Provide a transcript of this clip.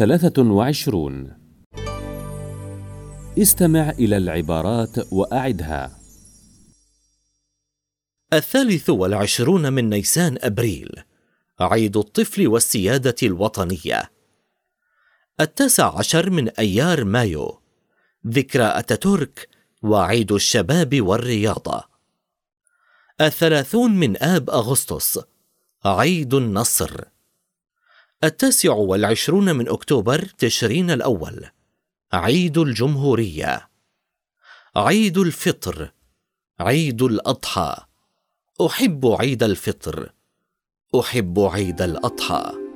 ثلاثة وعشرون. استمع إلى العبارات وأعدها. الثالث والعشرون من نيسان أبريل عيد الطفل والسيادة الوطنية. التاسع عشر من أيار مايو ذكرى أتاتورك وعيد الشباب والرياضة. الثلاثون من آب أغسطس عيد النصر. التاسع والعشرون من أكتوبر تشرين الأول. عيد الجمهورية. عيد الفطر. عيد الأضحى. أحب عيد الفطر. أحب عيد الأضحى.